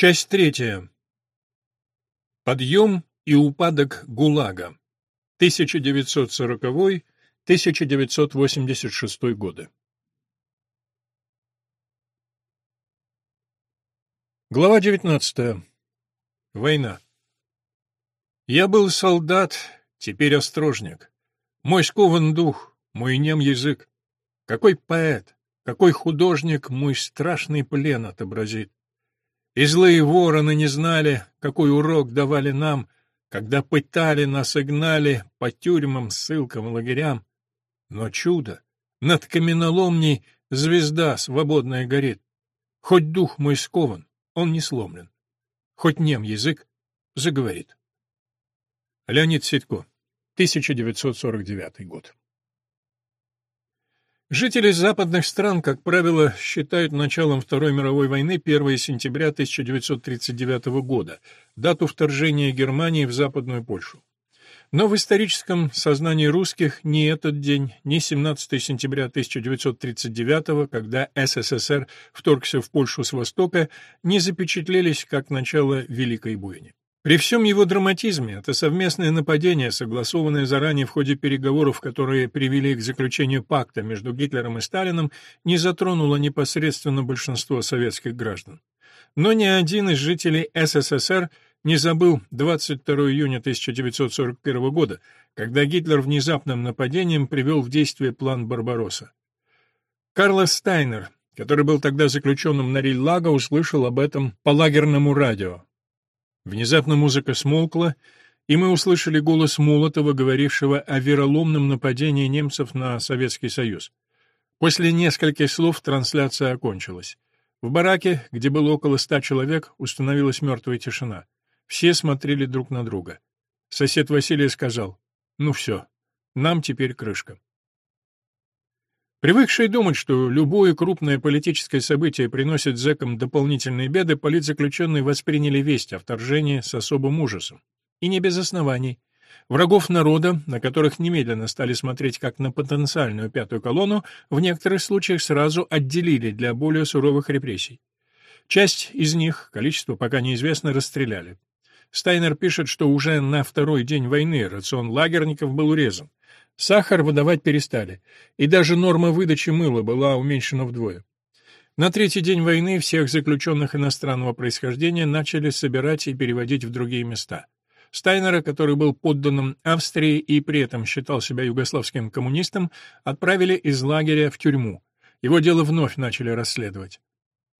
Часть третья. Подъем и упадок ГУЛАГа. 1940-1986 годы. Глава 19. Война. Я был солдат, теперь острожник. Мой скован дух, мой нем язык. Какой поэт, какой художник мой страшный плен отобразит. И злые вороны не знали, какой урок давали нам, когда пытали нас и гнали по тюрьмам, ссылкам, лагерям. Но чудо! Над каменоломней звезда свободная горит. Хоть дух мой скован, он не сломлен. Хоть нем язык заговорит. Леонид Сидько, 1949 год. Жители западных стран, как правило, считают началом Второй мировой войны 1 сентября 1939 года, дату вторжения Германии в Западную Польшу. Но в историческом сознании русских ни этот день, ни 17 сентября 1939, когда СССР вторгся в Польшу с востока, не запечатлелись как начало Великой бойни. При всем его драматизме это совместное нападение, согласованное заранее в ходе переговоров, которые привели к заключению пакта между Гитлером и Сталиным, не затронуло непосредственно большинство советских граждан. Но ни один из жителей СССР не забыл 22 июня 1941 года, когда Гитлер внезапным нападением привел в действие план Барбаросса. Карлос Стайнер, который был тогда заключенным на Риль-Лаго, услышал об этом по лагерному радио. Внезапно музыка смолкла, и мы услышали голос Молотова, говорившего о вероломном нападении немцев на Советский Союз. После нескольких слов трансляция окончилась. В бараке, где было около ста человек, установилась мертвая тишина. Все смотрели друг на друга. Сосед Василий сказал, «Ну все, нам теперь крышка». Привыкшие думать, что любое крупное политическое событие приносит зэкам дополнительные беды, политзаключенные восприняли весть о вторжении с особым ужасом. И не без оснований. Врагов народа, на которых немедленно стали смотреть как на потенциальную пятую колонну, в некоторых случаях сразу отделили для более суровых репрессий. Часть из них, количество пока неизвестно, расстреляли. Стайнер пишет, что уже на второй день войны рацион лагерников был урезан. Сахар выдавать перестали, и даже норма выдачи мыла была уменьшена вдвое. На третий день войны всех заключенных иностранного происхождения начали собирать и переводить в другие места. Стайнера, который был подданным Австрии и при этом считал себя югославским коммунистом, отправили из лагеря в тюрьму. Его дело вновь начали расследовать.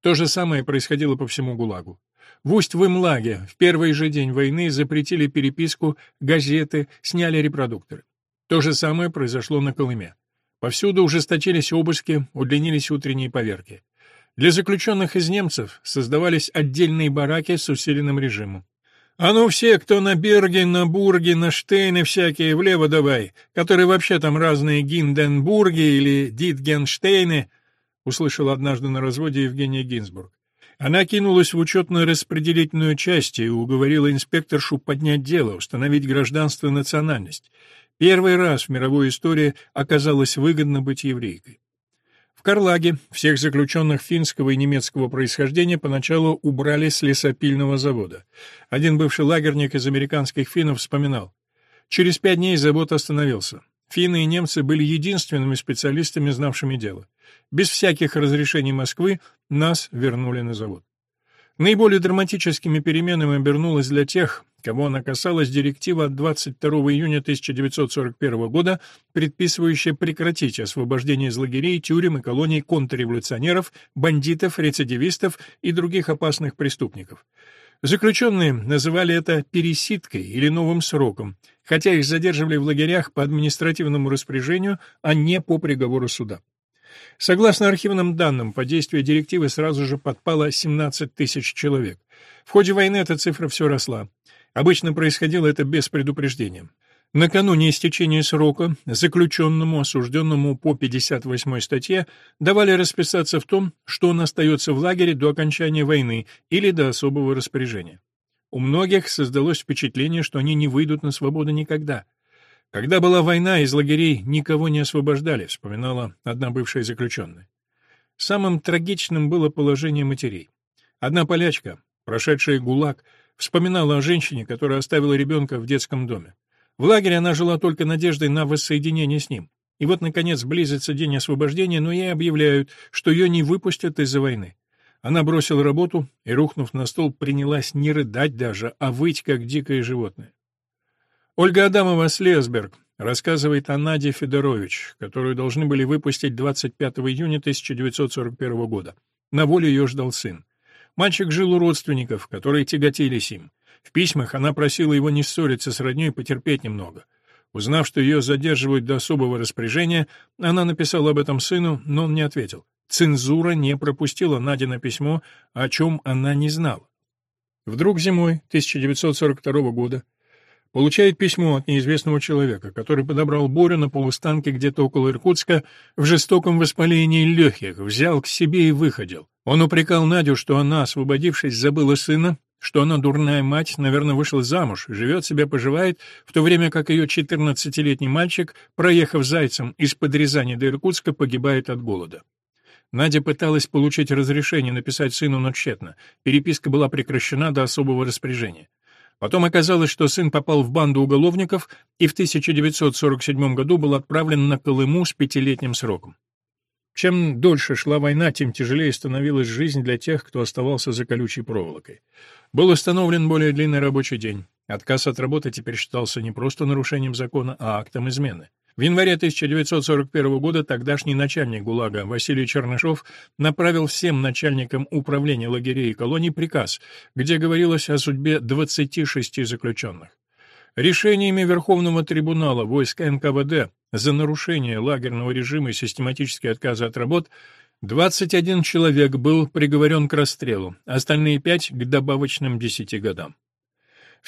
То же самое происходило по всему ГУЛАГу. В Усть-Вымлаге в первый же день войны запретили переписку, газеты, сняли репродукторы. То же самое произошло на Колыме. Повсюду ужесточились обыски, удлинились утренние поверки. Для заключенных из немцев создавались отдельные бараки с усиленным режимом. «А ну все, кто на Берге, на Бурге, на Штейне всякие, влево давай, которые вообще там разные Гинденбурги или Дитгенштейны», услышал однажды на разводе Евгения Гинзбург. Она кинулась в учетно-распределительную часть и уговорила инспекторшу поднять дело, установить гражданство и национальность. Первый раз в мировой истории оказалось выгодно быть еврейкой. В Карлаге всех заключенных финского и немецкого происхождения поначалу убрали с лесопильного завода. Один бывший лагерник из американских финнов вспоминал. Через пять дней завод остановился. Финны и немцы были единственными специалистами, знавшими дело. Без всяких разрешений Москвы нас вернули на завод. Наиболее драматическими переменами обернулась для тех, кого она касалась директива от 22 июня 1941 года, предписывающая прекратить освобождение из лагерей, тюрем и колоний контрреволюционеров, бандитов, рецидивистов и других опасных преступников. Заключенные называли это пересидкой или новым сроком, хотя их задерживали в лагерях по административному распоряжению, а не по приговору суда. Согласно архивным данным, по действию директивы сразу же подпало 17 тысяч человек. В ходе войны эта цифра все росла. Обычно происходило это без предупреждения. Накануне истечения срока заключенному, осужденному по 58 статье, давали расписаться в том, что он остается в лагере до окончания войны или до особого распоряжения. У многих создалось впечатление, что они не выйдут на свободу никогда – когда была война, из лагерей никого не освобождали, вспоминала одна бывшая заключенная. Самым трагичным было положение матерей. Одна полячка, прошедшая ГУЛАГ, вспоминала о женщине, которая оставила ребенка в детском доме. В лагере она жила только надеждой на воссоединение с ним. И вот, наконец, близится день освобождения, но ей объявляют, что ее не выпустят из-за войны. Она бросила работу и, рухнув на стол, принялась не рыдать даже, а выть, как дикое животное. Ольга Адамова Слесберг рассказывает о Наде Федорович, которую должны были выпустить 25 июня 1941 года. На воле ее ждал сын. Мальчик жил у родственников, которые тяготились им. В письмах она просила его не ссориться с роднёй и потерпеть немного. Узнав, что ее задерживают до особого распоряжения, она написала об этом сыну, но он не ответил. Цензура не пропустила Надина письмо, о чем она не знала. Вдруг зимой 1942 года получает письмо от неизвестного человека, который подобрал Борю на полустанке где-то около Иркутска в жестоком воспалении легких, взял к себе и выходил. Он упрекал Надю, что она, освободившись, забыла сына, что она дурная мать, наверное, вышла замуж, живет себе, поживает, в то время как ее 14-летний мальчик, проехав зайцем из-под Рязани до Иркутска, погибает от голода. Надя пыталась получить разрешение написать сыну, но тщетно. Переписка была прекращена до особого распоряжения. Потом оказалось, что сын попал в банду уголовников и в 1947 году был отправлен на Колыму с пятилетним сроком. Чем дольше шла война, тем тяжелее становилась жизнь для тех, кто оставался за колючей проволокой. Был установлен более длинный рабочий день. Отказ от работы теперь считался не просто нарушением закона, а актом измены. В январе 1941 года тогдашний начальник ГУЛАГа Василий Чернышов направил всем начальникам управления лагерей и колоний приказ, где говорилось о судьбе 26 заключенных. Решениями Верховного трибунала войск НКВД за нарушение лагерного режима и систематический отказ от работ 21 человек был приговорен к расстрелу, остальные пять — к добавочным 10 годам.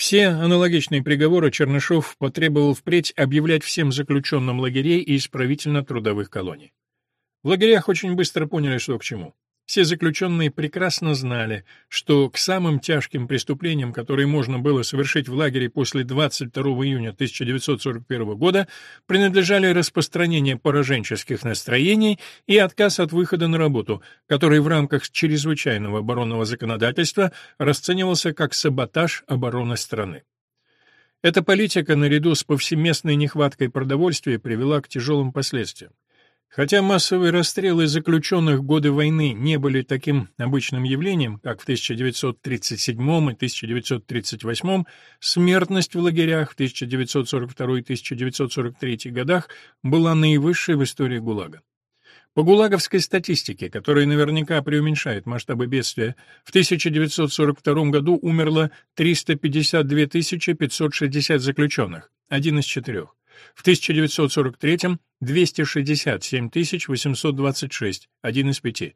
Все аналогичные приговоры Чернышов потребовал впредь объявлять всем заключенным лагерей и исправительно-трудовых колоний. В лагерях очень быстро поняли, что к чему. Все заключенные прекрасно знали, что к самым тяжким преступлениям, которые можно было совершить в лагере после 22 июня 1941 года, принадлежали распространение пораженческих настроений и отказ от выхода на работу, который в рамках чрезвычайного оборонного законодательства расценивался как саботаж обороны страны. Эта политика, наряду с повсеместной нехваткой продовольствия, привела к тяжелым последствиям. Хотя массовые расстрелы заключенных в годы войны не были таким обычным явлением, как в 1937 и 1938, смертность в лагерях в 1942-1943 годах была наивысшей в истории ГУЛАГа. По гулаговской статистике, которая наверняка преуменьшает масштабы бедствия, в 1942 году умерло 352 560 заключенных, один из четырех. В 1943 — 267 826, один из пяти.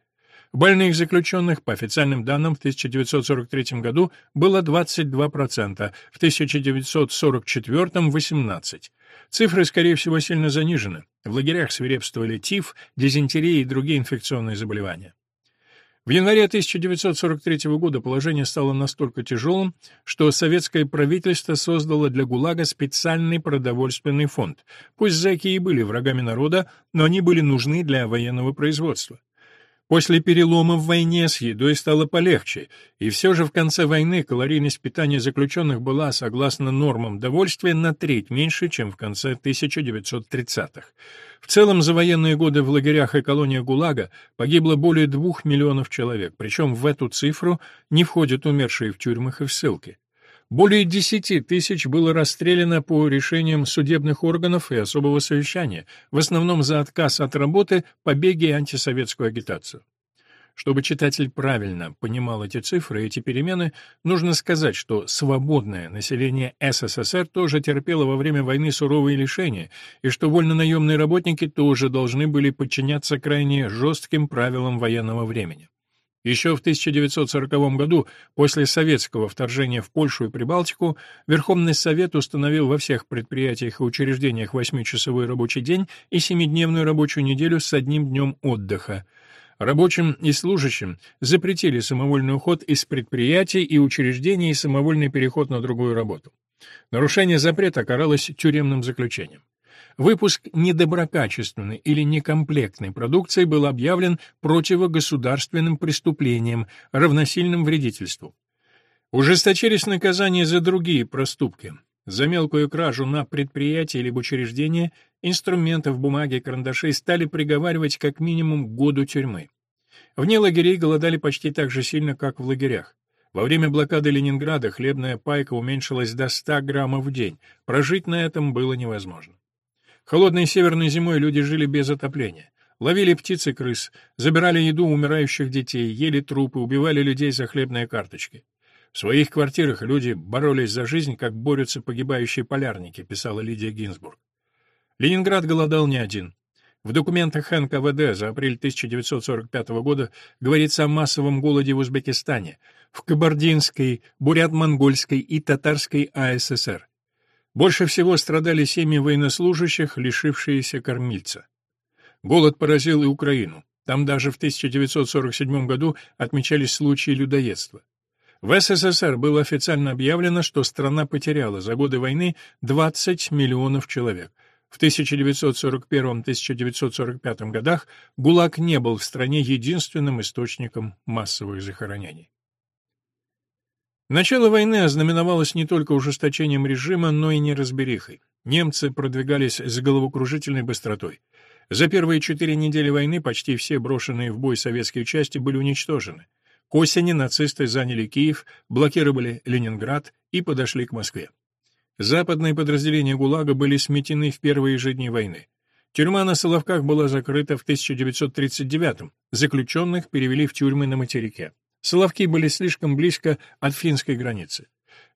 Больных заключенных, по официальным данным, в 1943 году было 22%, в 1944 — 18%. Цифры, скорее всего, сильно занижены. В лагерях свирепствовали тиф, дизентерия и другие инфекционные заболевания. В январе 1943 года положение стало настолько тяжелым, что советское правительство создало для ГУЛАГа специальный продовольственный фонд. Пусть зэки и были врагами народа, но они были нужны для военного производства. После перелома в войне с едой стало полегче, и все же в конце войны калорийность питания заключенных была, согласно нормам довольствия, на треть меньше, чем в конце 1930-х. В целом за военные годы в лагерях и колониях ГУЛАГа погибло более двух миллионов человек, причем в эту цифру не входят умершие в тюрьмах и в ссылке. Более десяти тысяч было расстреляно по решениям судебных органов и особого совещания, в основном за отказ от работы, побеги и антисоветскую агитацию. Чтобы читатель правильно понимал эти цифры и эти перемены, нужно сказать, что свободное население СССР тоже терпело во время войны суровые лишения, и что вольно-наемные работники тоже должны были подчиняться крайне жестким правилам военного времени. Еще в 1940 году, после советского вторжения в Польшу и Прибалтику, Верховный Совет установил во всех предприятиях и учреждениях восьмичасовой рабочий день и семидневную рабочую неделю с одним днем отдыха. Рабочим и служащим запретили самовольный уход из предприятий и учреждений и самовольный переход на другую работу. Нарушение запрета каралось тюремным заключением. Выпуск недоброкачественной или некомплектной продукции был объявлен противогосударственным преступлением, равносильным вредительству. Ужесточились наказания за другие проступки. За мелкую кражу на предприятии или учреждении инструментов, бумаги, карандашей стали приговаривать как минимум году тюрьмы. Вне лагерей голодали почти так же сильно, как в лагерях. Во время блокады Ленинграда хлебная пайка уменьшилась до 100 граммов в день. Прожить на этом было невозможно. Холодной северной зимой люди жили без отопления. Ловили птиц и крыс, забирали еду умирающих детей, ели трупы, убивали людей за хлебные карточки. В своих квартирах люди боролись за жизнь, как борются погибающие полярники, писала Лидия Гинзбург. Ленинград голодал не один. В документах НКВД за апрель 1945 года говорится о массовом голоде в Узбекистане, в Кабардинской, Бурят-Монгольской и Татарской АССР. Больше всего страдали семьи военнослужащих, лишившиеся кормильца. Голод поразил и Украину. Там даже в 1947 году отмечались случаи людоедства. В СССР было официально объявлено, что страна потеряла за годы войны 20 миллионов человек. В 1941-1945 годах ГУЛАГ не был в стране единственным источником массовых захоронений. Начало войны ознаменовалось не только ужесточением режима, но и неразберихой. Немцы продвигались с головокружительной быстротой. За первые четыре недели войны почти все брошенные в бой советские части были уничтожены. К осени нацисты заняли Киев, блокировали Ленинград и подошли к Москве. Западные подразделения ГУЛАГа были сметены в первые же дни войны. Тюрьма на Соловках была закрыта в 1939-м, заключенных перевели в тюрьмы на материке. Соловки были слишком близко от финской границы.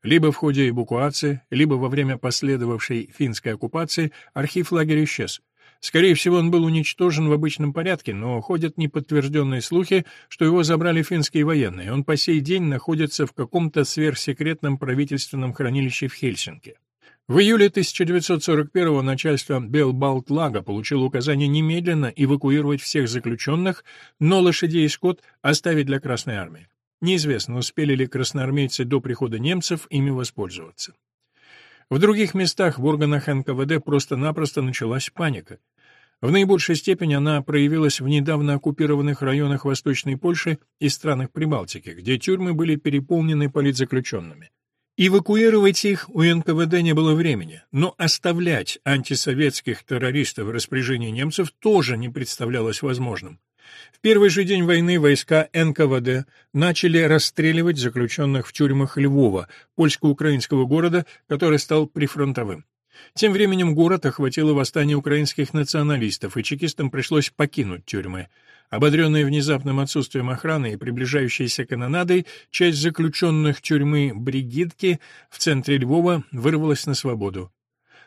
Либо в ходе эвакуации, либо во время последовавшей финской оккупации архив лагеря исчез. Скорее всего, он был уничтожен в обычном порядке, но ходят неподтвержденные слухи, что его забрали финские военные. Он по сей день находится в каком-то сверхсекретном правительственном хранилище в Хельсинки. В июле 1941-го начальство Белбалтлага получило указание немедленно эвакуировать всех заключенных, но лошадей и скот оставить для Красной Армии. Неизвестно, успели ли красноармейцы до прихода немцев ими воспользоваться. В других местах в органах НКВД просто-напросто началась паника. В наибольшей степени она проявилась в недавно оккупированных районах Восточной Польши и странах Прибалтики, где тюрьмы были переполнены политзаключенными. Эвакуировать их у НКВД не было времени, но оставлять антисоветских террористов в распоряжении немцев тоже не представлялось возможным. В первый же день войны войска НКВД начали расстреливать заключенных в тюрьмах Львова, польско-украинского города, который стал прифронтовым. Тем временем город охватило восстание украинских националистов, и чекистам пришлось покинуть тюрьмы. Ободренные внезапным отсутствием охраны и приближающейся канонадой, часть заключенных тюрьмы Бригитки в центре Львова вырвалась на свободу.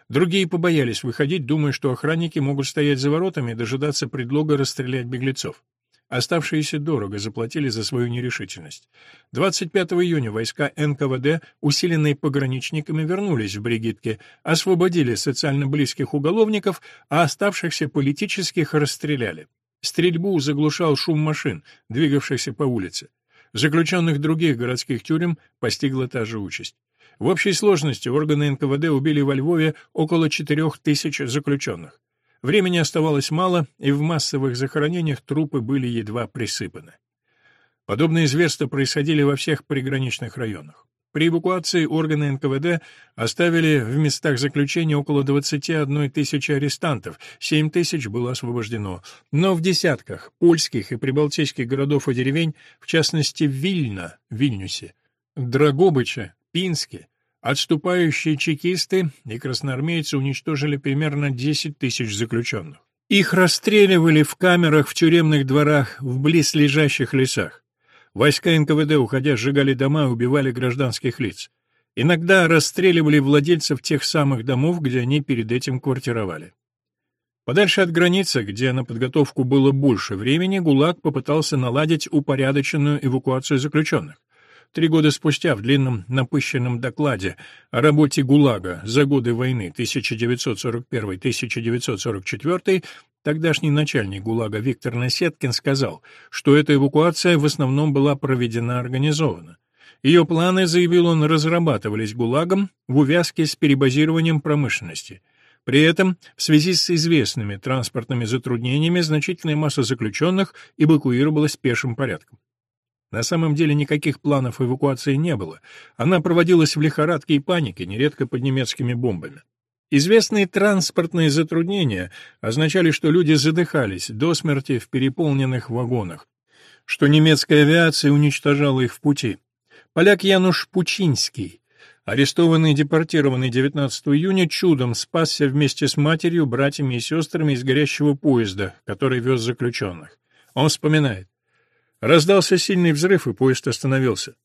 Другие побоялись выходить, думая, что охранники могут стоять за воротами и дожидаться предлога расстрелять беглецов. Оставшиеся дорого заплатили за свою нерешительность. 25 июня войска НКВД, усиленные пограничниками, вернулись в Бригитке, освободили социально близких уголовников, а оставшихся политических расстреляли. Стрельбу заглушал шум машин, двигавшихся по улице. Заключенных других городских тюрем постигла та же участь. В общей сложности органы НКВД убили во Львове около 4 тысяч заключенных. Времени оставалось мало, и в массовых захоронениях трупы были едва присыпаны. Подобные зверства происходили во всех приграничных районах. При эвакуации органы НКВД оставили в местах заключения около 21 тысячи арестантов, 7 тысяч было освобождено. Но в десятках польских и прибалтийских городов и деревень, в частности в Вильно, Вильнюсе, Драгобыче, Пинске, Отступающие чекисты и красноармейцы уничтожили примерно 10 тысяч заключенных. Их расстреливали в камерах в тюремных дворах в близлежащих лесах. Войска НКВД, уходя, сжигали дома и убивали гражданских лиц. Иногда расстреливали владельцев тех самых домов, где они перед этим квартировали. Подальше от границы, где на подготовку было больше времени, ГУЛАГ попытался наладить упорядоченную эвакуацию заключенных. Три года спустя в длинном напыщенном докладе о работе ГУЛАГа за годы войны 1941-1944 тогдашний начальник ГУЛАГа Виктор Насеткин сказал, что эта эвакуация в основном была проведена организованно. Ее планы, заявил он, разрабатывались ГУЛАГом в увязке с перебазированием промышленности. При этом, в связи с известными транспортными затруднениями, значительная масса заключенных эвакуировалась пешим порядком. На самом деле никаких планов эвакуации не было. Она проводилась в лихорадке и панике, нередко под немецкими бомбами. Известные транспортные затруднения означали, что люди задыхались до смерти в переполненных вагонах, что немецкая авиация уничтожала их в пути. Поляк Януш Пучинский, арестованный и депортированный 19 июня, чудом спасся вместе с матерью, братьями и сестрами из горящего поезда, который вез заключенных. Он вспоминает. Раздался сильный взрыв, и поезд остановился.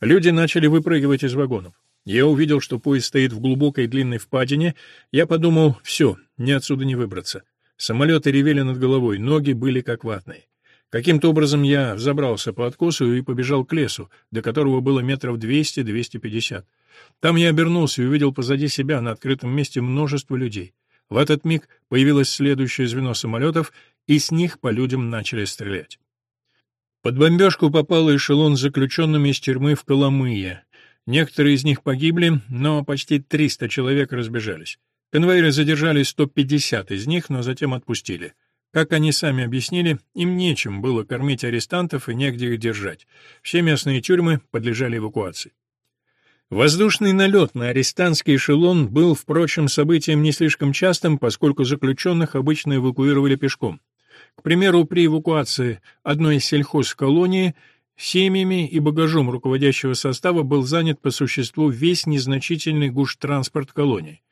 Люди начали выпрыгивать из вагонов. Я увидел, что поезд стоит в глубокой длинной впадине. Я подумал, все, мне отсюда не выбраться. Самолеты ревели над головой, ноги были как ватные. Каким-то образом я взобрался по откосу и побежал к лесу, до которого было метров 200-250. Там я обернулся и увидел позади себя на открытом месте множество людей. В этот миг появилось следующее звено самолетов, и с них по людям начали стрелять. Под бомбежку попал эшелон с заключенными из тюрьмы в Коломые. Некоторые из них погибли, но почти 300 человек разбежались. Конвоиры задержали 150 из них, но затем отпустили. Как они сами объяснили, им нечем было кормить арестантов и негде их держать. Все местные тюрьмы подлежали эвакуации. Воздушный налет на арестантский эшелон был, впрочем, событием не слишком частым, поскольку заключенных обычно эвакуировали пешком. К примеру, при эвакуации одной из сельхозколонии семьями и багажом руководящего состава был занят по существу весь незначительный гуш-транспорт колонии.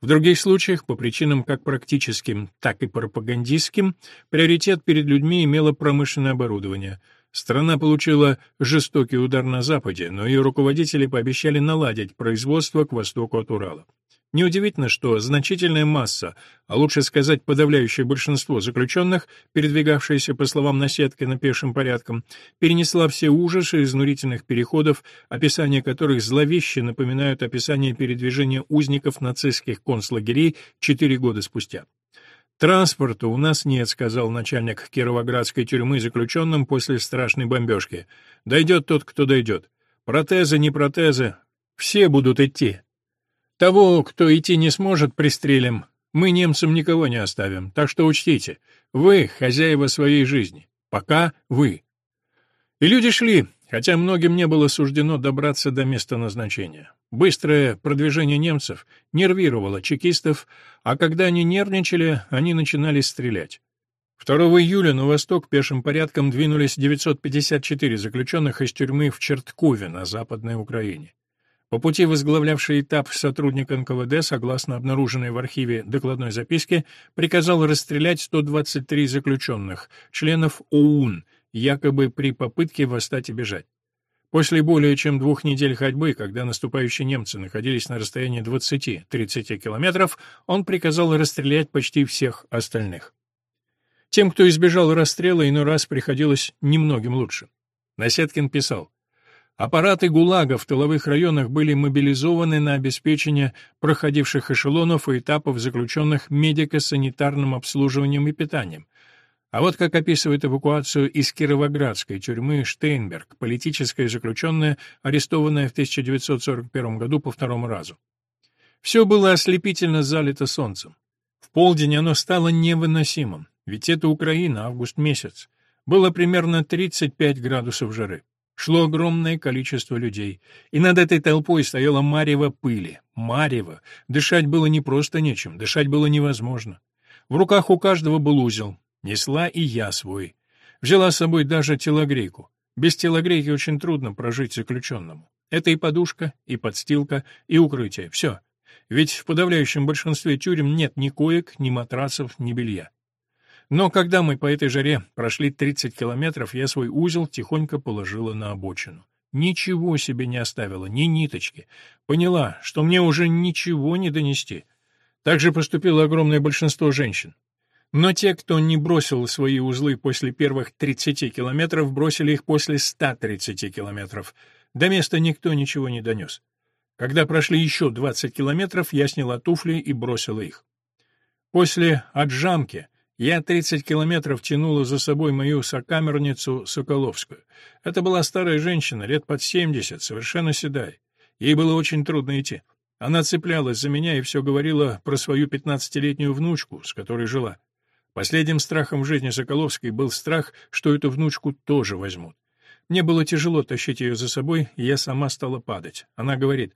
В других случаях, по причинам как практическим, так и пропагандистским, приоритет перед людьми имело промышленное оборудование. Страна получила жестокий удар на Западе, но ее руководители пообещали наладить производство к востоку от Урала. Неудивительно, что значительная масса, а лучше сказать подавляющее большинство заключенных, передвигавшиеся, по словам наседки, на пешим порядком, перенесла все ужасы изнурительных переходов, описания которых зловеще напоминают описание передвижения узников нацистских концлагерей четыре года спустя. «Транспорта у нас нет», — сказал начальник Кировоградской тюрьмы заключенным после страшной бомбежки. «Дойдет тот, кто дойдет. Протезы, не протезы. Все будут идти. Того, кто идти не сможет, пристрелим. Мы немцам никого не оставим, так что учтите, вы хозяева своей жизни. Пока вы. И люди шли, хотя многим не было суждено добраться до места назначения. Быстрое продвижение немцев нервировало чекистов, а когда они нервничали, они начинали стрелять. 2 июля на восток пешим порядком двинулись 954 заключенных из тюрьмы в Черткове на Западной Украине. По пути возглавлявший этап сотрудник НКВД, согласно обнаруженной в архиве докладной записке, приказал расстрелять 123 заключенных, членов ОУН, якобы при попытке восстать и бежать. После более чем двух недель ходьбы, когда наступающие немцы находились на расстоянии 20-30 километров, он приказал расстрелять почти всех остальных. Тем, кто избежал расстрела, иной раз приходилось немногим лучше. Насеткин писал, Аппараты ГУЛАГа в тыловых районах были мобилизованы на обеспечение проходивших эшелонов и этапов заключенных медико-санитарным обслуживанием и питанием. А вот как описывает эвакуацию из Кировоградской тюрьмы Штейнберг, политическая заключенная, арестованная в 1941 году по второму разу. Все было ослепительно залито солнцем. В полдень оно стало невыносимым, ведь это Украина, август месяц. Было примерно 35 градусов жары. Шло огромное количество людей, и над этой толпой стояла марево пыли. Марево. Дышать было не просто нечем, дышать было невозможно. В руках у каждого был узел. Несла и я свой. Взяла с собой даже телогрейку. Без телогрейки очень трудно прожить заключенному. Это и подушка, и подстилка, и укрытие. Все. Ведь в подавляющем большинстве тюрем нет ни коек, ни матрасов, ни белья. Но когда мы по этой жаре прошли 30 километров, я свой узел тихонько положила на обочину. Ничего себе не оставила, ни ниточки. Поняла, что мне уже ничего не донести. Так же поступило огромное большинство женщин. Но те, кто не бросил свои узлы после первых 30 километров, бросили их после 130 километров. До места никто ничего не донес. Когда прошли еще 20 километров, я сняла туфли и бросила их. После отжамки я 30 километров тянула за собой мою сокамерницу Соколовскую. Это была старая женщина, лет под 70, совершенно седая. Ей было очень трудно идти. Она цеплялась за меня и все говорила про свою пятнадцатилетнюю внучку, с которой жила. Последним страхом в жизни Соколовской был страх, что эту внучку тоже возьмут. Мне было тяжело тащить ее за собой, и я сама стала падать. Она говорит,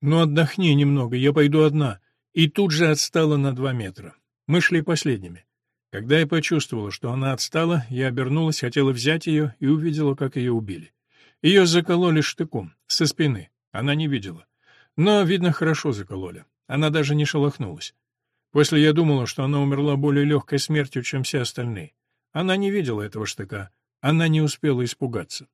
«Ну отдохни немного, я пойду одна», и тут же отстала на два метра. Мы шли последними. Когда я почувствовала, что она отстала, я обернулась, хотела взять ее и увидела, как ее убили. Ее закололи штыком, со спины. Она не видела. Но, видно, хорошо закололи. Она даже не шелохнулась. После я думала, что она умерла более легкой смертью, чем все остальные. Она не видела этого штыка. Она не успела испугаться.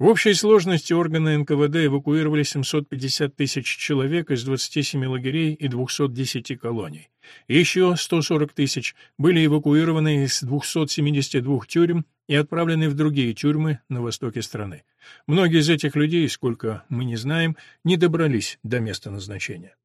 В общей сложности органы НКВД эвакуировали 750 тысяч человек из 27 лагерей и 210 колоний. Еще 140 тысяч были эвакуированы из 272 тюрем и отправлены в другие тюрьмы на востоке страны. Многие из этих людей, сколько мы не знаем, не добрались до места назначения.